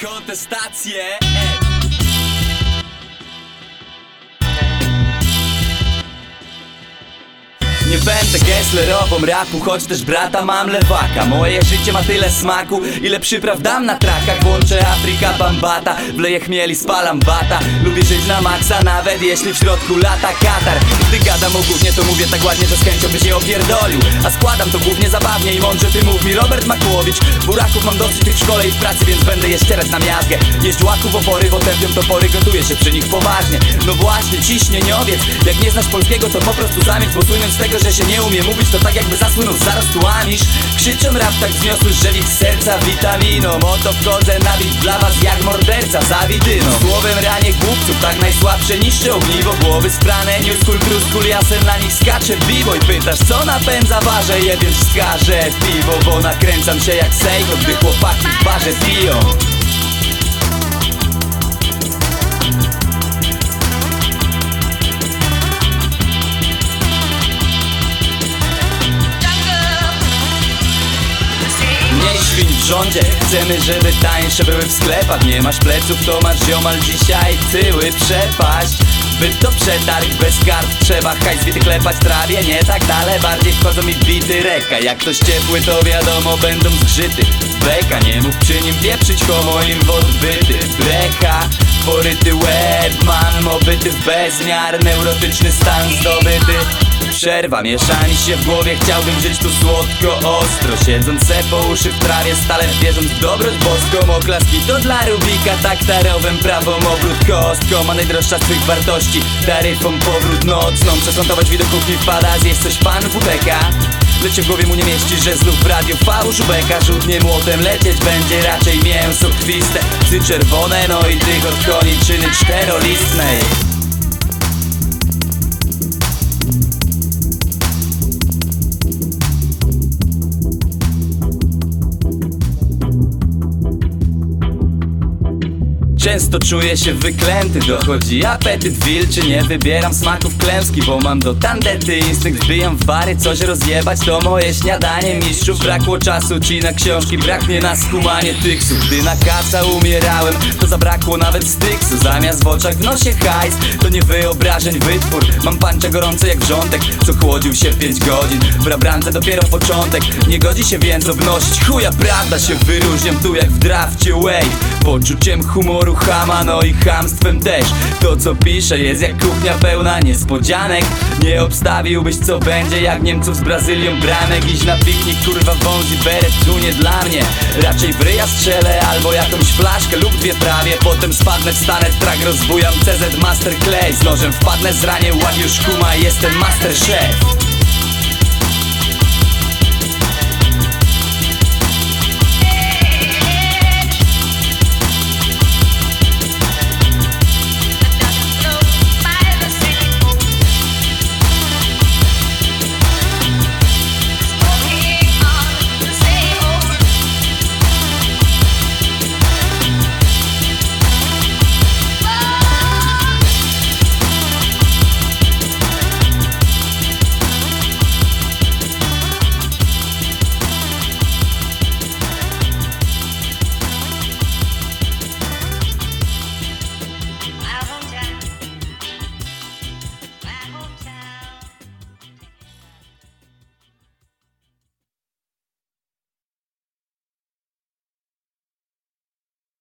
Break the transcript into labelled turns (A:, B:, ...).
A: Kontestacje będę gesslerową rapu, choć też brata mam lewaka. Moje życie ma tyle smaku, ile przypraw dam na trakach. Włączę Afryka Bambata, wleję chmieli, spalam bata. Lubię żyć na maksa, nawet jeśli w środku lata katar. Gdy gadam o gównie, to mówię tak ładnie, że z chęcią byś je opierdolił. A składam to głównie zabawnie i mądrze ty mów mi Robert Makłowicz. Buraków mam dosyć tych w szkole i w pracy, więc będę jeszcze raz na miazgę. Jeść łaków opory, bo tępią topory, gotuję się przy nich poważnie. No właśnie, ciśnieniowiec Jak nie znasz polskiego, to po prostu zamieć Bo z tego, że się nie umie mówić To tak jakby zasłynął zaraz tu amisz Krzyczą rap tak wzniosły, że w ich serca witaminą. Oto wchodzę na bit dla was jak morderca za widyną. Słowem ranie głupców, tak najsłabsze niszczy ogniwo Głowy sprane, new school, true school Jasem na nich skacze w biwo I pytasz co napędza warze? Jeden wskaże piwo, bo nakręcam się jak sejko Gdy chłopaki w barze piją rządzie. Chcemy, żeby tańsze były w sklepach. Nie masz pleców, to masz ziomal dzisiaj tyły przepaść. Byt to przetarg bez kart Trzeba hajs bity klepać trawie. Nie tak dalej, bardziej wchodzą mi bity reka. Jak ktoś ciepły to wiadomo będą zgrzyty. Beka, nie mów przy nim pieprzyć homo im w odbyty. Brecha, poryty łeb Mam obyty w bezmiar Neurotyczny stan zdobyty Przerwa, mieszani się w głowie Chciałbym żyć tu słodko, ostro. Siedząc se po uszy w trawie Stale wierząc w dobroć boską. Oklaski to dla Rubika Taktarowym prawą obrót. Kostką A najdroższa z tych wartości Taryfą powrót nocną. Przesądować widok kuchni wpada Zjeść coś pan WPK Lecz się w głowie mu nie mieści, że znów w radiu fałszu beka Rzutnie młotem lecieć będzie raczej mięso krwiste. Psy czerwone, no i tych od koniczyny czterolistnej Często czuję się wyklęty, dochodzi apetyt wilczy. Nie wybieram smaków klęski, bo mam do tandety Instynkt. Wbijam w bary, coś rozjebać to moje śniadanie. Mistrzów brakło czasu, ci na książki, braknie na skumanie tyksów Gdy na kaca umierałem, to zabrakło nawet styksu. Zamiast w oczach w nosie hajs, to nie wyobrażeń wytwór. Mam pańcze gorące jak wrzątek, co chłodził się 5 godzin. W rabrance dopiero początek, nie godzi się więc obnosić. Chuja prawda się wyróżniam tu jak w drafcie wave Poczuciem humoru chama, no i chamstwem też. To co piszę jest jak kuchnia pełna niespodzianek. Nie obstawiłbyś co będzie jak Niemców z Brazylią bramek Iść na piknik kurwa wązi beret tu nie dla mnie. Raczej w ryja strzelę albo jakąś flaszkę lub dwie prawie. Potem spadnę, wstanę, trak rozbujam CZ Master Clay Z nożem wpadnę, zranię, łagiusz kuma jestem master chef